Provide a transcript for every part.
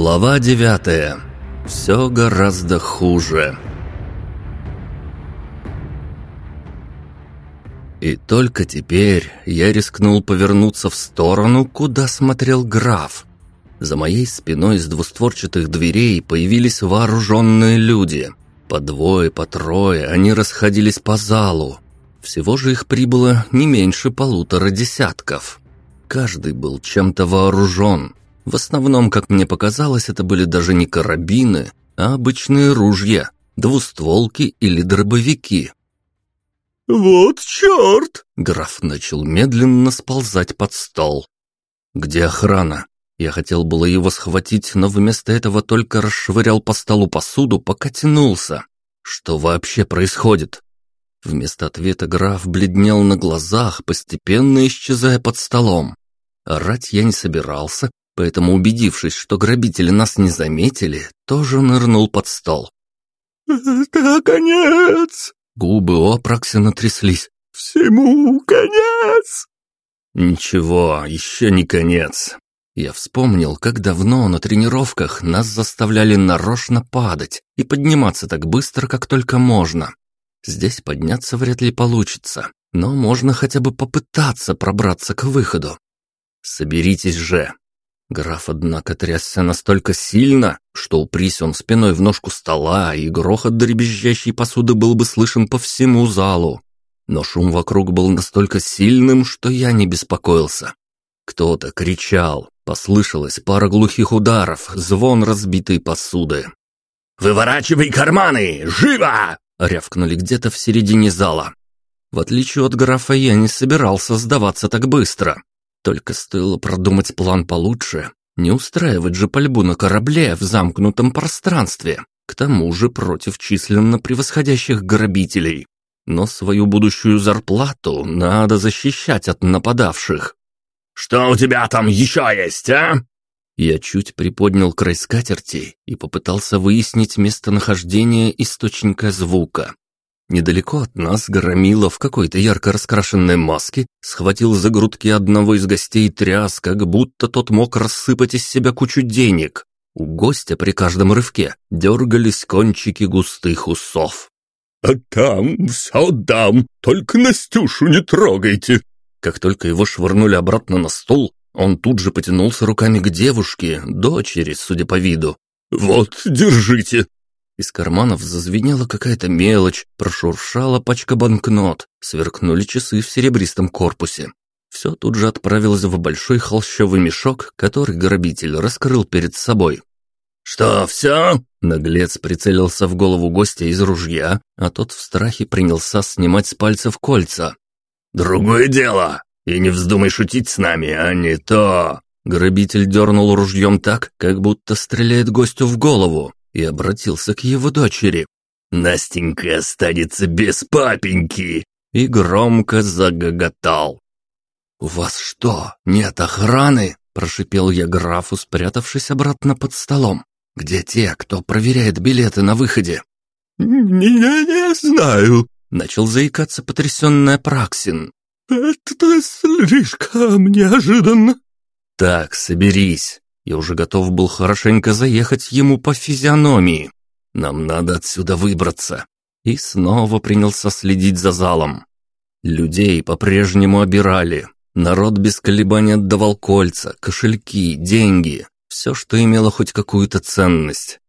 Глава девятая. Все гораздо хуже. И только теперь я рискнул повернуться в сторону, куда смотрел граф. За моей спиной из двустворчатых дверей появились вооруженные люди. По двое, по трое они расходились по залу. Всего же их прибыло не меньше полутора десятков. Каждый был чем-то вооружен. В основном, как мне показалось, это были даже не карабины, а обычные ружья, двустволки или дробовики. «Вот черт!» — граф начал медленно сползать под стол. «Где охрана?» Я хотел было его схватить, но вместо этого только расшвырял по столу посуду, пока тянулся. Что вообще происходит? Вместо ответа граф бледнел на глазах, постепенно исчезая под столом. Орать я не собирался, поэтому, убедившись, что грабители нас не заметили, тоже нырнул под стол. «Это конец!» Губы Опраксина тряслись. «Всему конец!» «Ничего, еще не конец. Я вспомнил, как давно на тренировках нас заставляли нарочно падать и подниматься так быстро, как только можно. Здесь подняться вряд ли получится, но можно хотя бы попытаться пробраться к выходу. Соберитесь же. Граф, однако, трясся настолько сильно, что упрись он спиной в ножку стола, и грохот дребезжащей посуды был бы слышен по всему залу. Но шум вокруг был настолько сильным, что я не беспокоился. Кто-то кричал, послышалась пара глухих ударов, звон разбитой посуды. «Выворачивай карманы! Живо!» — рявкнули где-то в середине зала. В отличие от графа, я не собирался сдаваться так быстро. Только стоило продумать план получше, не устраивать же пальбу на корабле в замкнутом пространстве, к тому же против численно превосходящих грабителей. Но свою будущую зарплату надо защищать от нападавших. «Что у тебя там еще есть, а?» Я чуть приподнял край скатерти и попытался выяснить местонахождение источника звука. Недалеко от нас громила в какой-то ярко раскрашенной маске схватил за грудки одного из гостей тряс, как будто тот мог рассыпать из себя кучу денег. У гостя при каждом рывке дергались кончики густых усов. «А там все дам, только Настюшу не трогайте!» Как только его швырнули обратно на стол, он тут же потянулся руками к девушке, дочери, судя по виду. «Вот, держите!» Из карманов зазвенела какая-то мелочь, прошуршала пачка банкнот, сверкнули часы в серебристом корпусе. Все тут же отправилось в большой холщовый мешок, который грабитель раскрыл перед собой. «Что, все?» Наглец прицелился в голову гостя из ружья, а тот в страхе принялся снимать с пальцев кольца. «Другое дело! И не вздумай шутить с нами, а не то!» Грабитель дернул ружьем так, как будто стреляет гостю в голову, и обратился к его дочери. «Настенька останется без папеньки!» И громко загоготал. «У вас что, нет охраны?» – прошипел я графу, спрятавшись обратно под столом. «Где те, кто проверяет билеты на выходе?» «Не, не знаю», Начал заикаться потрясенная Праксин. «Это слишком неожиданно». «Так, соберись. Я уже готов был хорошенько заехать ему по физиономии. Нам надо отсюда выбраться». И снова принялся следить за залом. Людей по-прежнему обирали. Народ без колебаний отдавал кольца, кошельки, деньги. Все, что имело хоть какую-то ценность.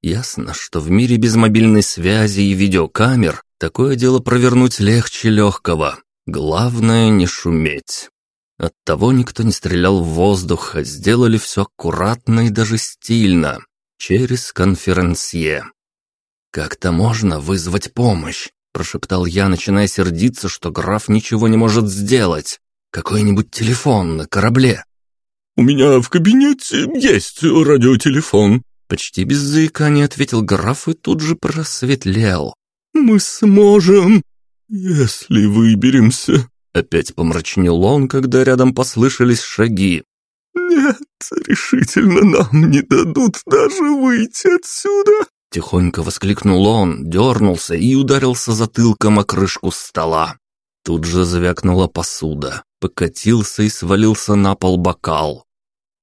Ясно, что в мире без мобильной связи и видеокамер Такое дело провернуть легче легкого. Главное не шуметь. Оттого никто не стрелял в воздух, а сделали все аккуратно и даже стильно, через конферансье. «Как-то можно вызвать помощь», – прошептал я, начиная сердиться, что граф ничего не может сделать. «Какой-нибудь телефон на корабле». «У меня в кабинете есть радиотелефон», – почти без заикания ответил граф и тут же просветлел. «Мы сможем, если выберемся», — опять помрачнел он, когда рядом послышались шаги. «Нет, решительно нам не дадут даже выйти отсюда!» Тихонько воскликнул он, дернулся и ударился затылком о крышку стола. Тут же звякнула посуда, покатился и свалился на пол бокал.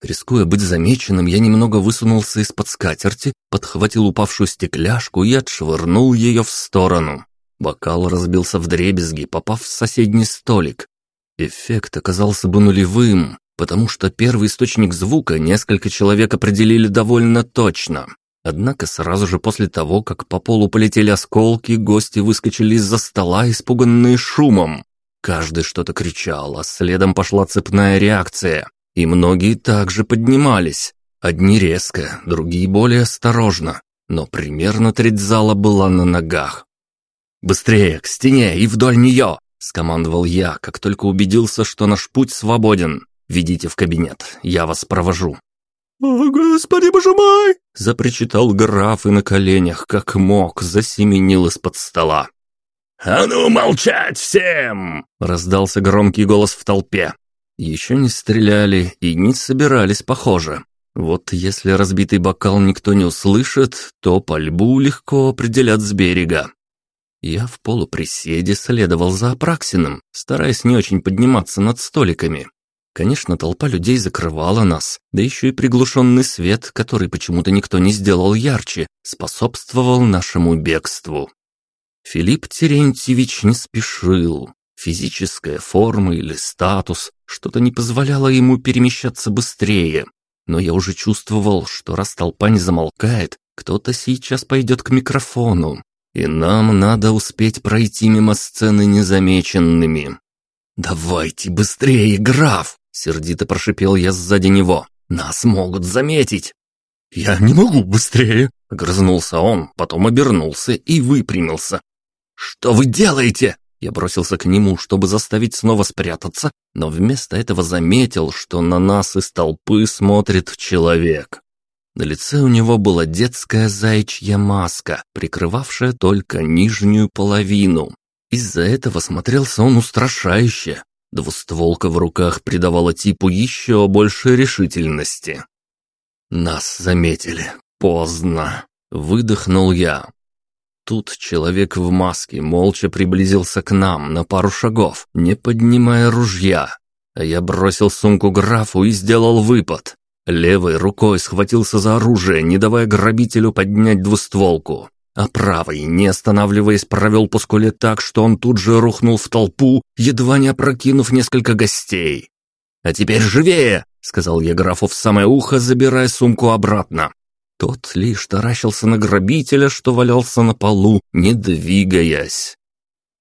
Рискуя быть замеченным, я немного высунулся из-под скатерти, подхватил упавшую стекляшку и отшвырнул ее в сторону. Бокал разбился в дребезги, попав в соседний столик. Эффект оказался бы нулевым, потому что первый источник звука несколько человек определили довольно точно. Однако сразу же после того, как по полу полетели осколки, гости выскочили из-за стола, испуганные шумом. Каждый что-то кричал, а следом пошла цепная реакция. И многие также поднимались. Одни резко, другие более осторожно. Но примерно треть зала была на ногах. «Быстрее, к стене и вдоль нее!» – скомандовал я, как только убедился, что наш путь свободен. «Ведите в кабинет, я вас провожу». «О, господи, боже мой!» – запричитал граф и на коленях, как мог, засеменил из-под стола. «А ну, молчать всем!» — раздался громкий голос в толпе. Еще не стреляли и не собирались, похоже. Вот если разбитый бокал никто не услышит, то пальбу легко определят с берега. Я в полуприседе следовал за Апраксиным, стараясь не очень подниматься над столиками. Конечно, толпа людей закрывала нас, да еще и приглушенный свет, который почему-то никто не сделал ярче, способствовал нашему бегству. Филипп Терентьевич не спешил. Физическая форма или статус что-то не позволяло ему перемещаться быстрее. Но я уже чувствовал, что раз толпа не замолкает, кто-то сейчас пойдет к микрофону, и нам надо успеть пройти мимо сцены незамеченными. «Давайте быстрее, граф!» — сердито прошипел я сзади него. «Нас могут заметить!» «Я не могу быстрее!» — огрызнулся он, потом обернулся и выпрямился. «Что вы делаете?» Я бросился к нему, чтобы заставить снова спрятаться, но вместо этого заметил, что на нас из толпы смотрит человек. На лице у него была детская заячья маска, прикрывавшая только нижнюю половину. Из-за этого смотрелся он устрашающе. Двустволка в руках придавала типу еще больше решительности. «Нас заметили. Поздно», — выдохнул я. Тут человек в маске молча приблизился к нам на пару шагов, не поднимая ружья. А я бросил сумку графу и сделал выпад. Левой рукой схватился за оружие, не давая грабителю поднять двустволку. А правой, не останавливаясь, провел по скуле так, что он тут же рухнул в толпу, едва не опрокинув несколько гостей. «А теперь живее!» — сказал я графу в самое ухо, забирая сумку обратно. Тот лишь таращился на грабителя, что валялся на полу, не двигаясь.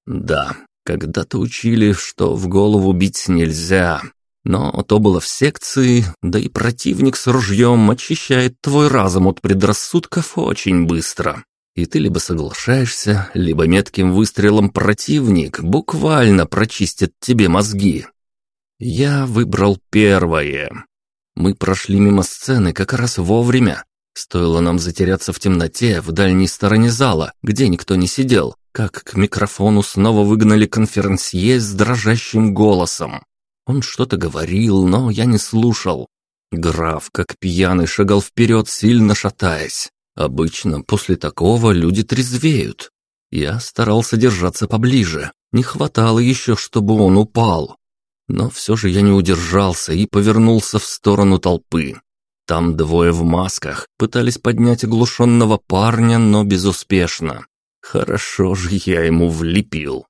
Да, когда-то учили, что в голову бить нельзя. Но то было в секции, да и противник с ружьем очищает твой разум от предрассудков очень быстро. И ты либо соглашаешься, либо метким выстрелом противник буквально прочистит тебе мозги. Я выбрал первое. Мы прошли мимо сцены как раз вовремя, Стоило нам затеряться в темноте в дальней стороне зала, где никто не сидел, как к микрофону снова выгнали конферансье с дрожащим голосом. Он что-то говорил, но я не слушал. Граф, как пьяный, шагал вперед, сильно шатаясь. Обычно после такого люди трезвеют. Я старался держаться поближе. Не хватало еще, чтобы он упал. Но все же я не удержался и повернулся в сторону толпы. Там двое в масках пытались поднять оглушенного парня, но безуспешно. Хорошо же я ему влепил.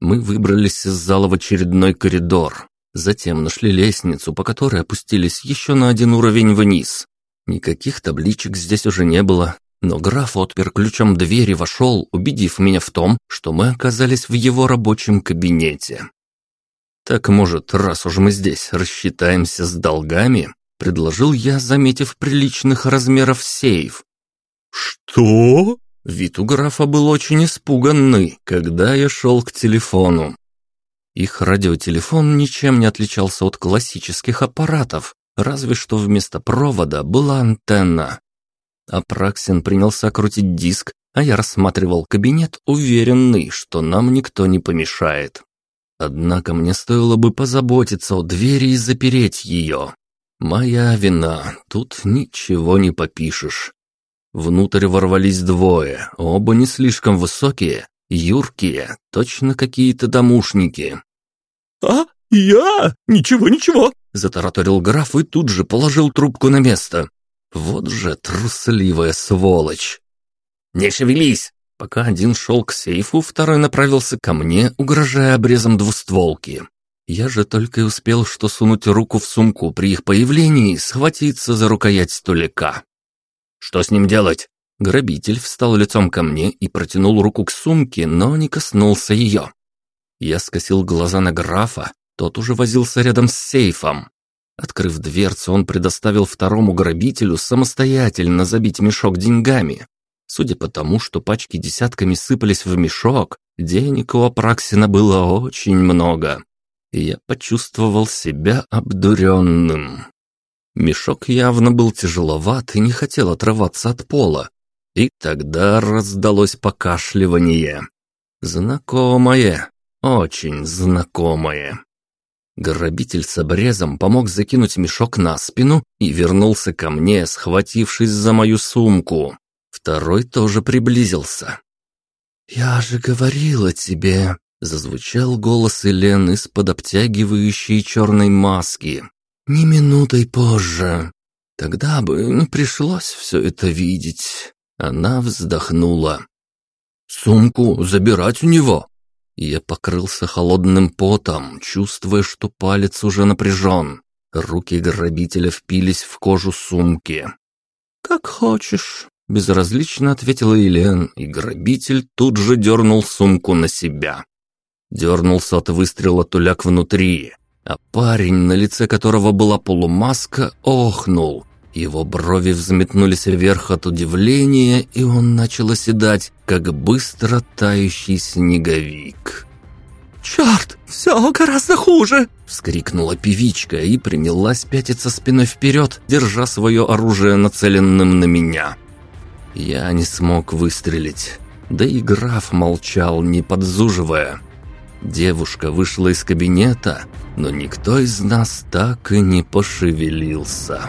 Мы выбрались из зала в очередной коридор. Затем нашли лестницу, по которой опустились еще на один уровень вниз. Никаких табличек здесь уже не было, но граф отпер ключом дверь и вошел, убедив меня в том, что мы оказались в его рабочем кабинете. Так, может, раз уж мы здесь рассчитаемся с долгами, — предложил я, заметив приличных размеров сейф. «Что?» Вид у графа был очень испуганный, когда я шел к телефону. Их радиотелефон ничем не отличался от классических аппаратов, разве что вместо провода была антенна. Апраксин принялся крутить диск, а я рассматривал кабинет, уверенный, что нам никто не помешает. Однако мне стоило бы позаботиться о двери и запереть ее. Моя вина, тут ничего не попишешь. Внутрь ворвались двое, оба не слишком высокие, юркие, точно какие-то домушники. «А, я? Ничего, ничего!» затараторил граф и тут же положил трубку на место. Вот же трусливая сволочь. «Не шевелись!» Пока один шел к сейфу, второй направился ко мне, угрожая обрезом двустволки. Я же только и успел что сунуть руку в сумку при их появлении и схватиться за рукоять столика. «Что с ним делать?» Грабитель встал лицом ко мне и протянул руку к сумке, но не коснулся ее. Я скосил глаза на графа, тот уже возился рядом с сейфом. Открыв дверцу, он предоставил второму грабителю самостоятельно забить мешок деньгами. Судя по тому, что пачки десятками сыпались в мешок, денег у Апраксина было очень много. Я почувствовал себя обдуренным. Мешок явно был тяжеловат и не хотел отрываться от пола. И тогда раздалось покашливание. Знакомое, очень знакомое. Грабитель с обрезом помог закинуть мешок на спину и вернулся ко мне, схватившись за мою сумку. Второй тоже приблизился. «Я же говорила тебе», — зазвучал голос Элен из-под обтягивающей черной маски. «Не минутой позже. Тогда бы не пришлось все это видеть». Она вздохнула. «Сумку забирать у него?» Я покрылся холодным потом, чувствуя, что палец уже напряжен. Руки грабителя впились в кожу сумки. «Как хочешь», — безразлично ответила Елен, и грабитель тут же дернул сумку на себя. Дернулся от выстрела туляк внутри, а парень, на лице которого была полумаска, охнул. Его брови взметнулись вверх от удивления, и он начал оседать, как быстро тающий снеговик. «Черт, все гораздо хуже!» — вскрикнула певичка и принялась пятиться спиной вперед, держа свое оружие нацеленным на меня. Я не смог выстрелить, да и граф молчал, не подзуживая. Девушка вышла из кабинета, но никто из нас так и не пошевелился.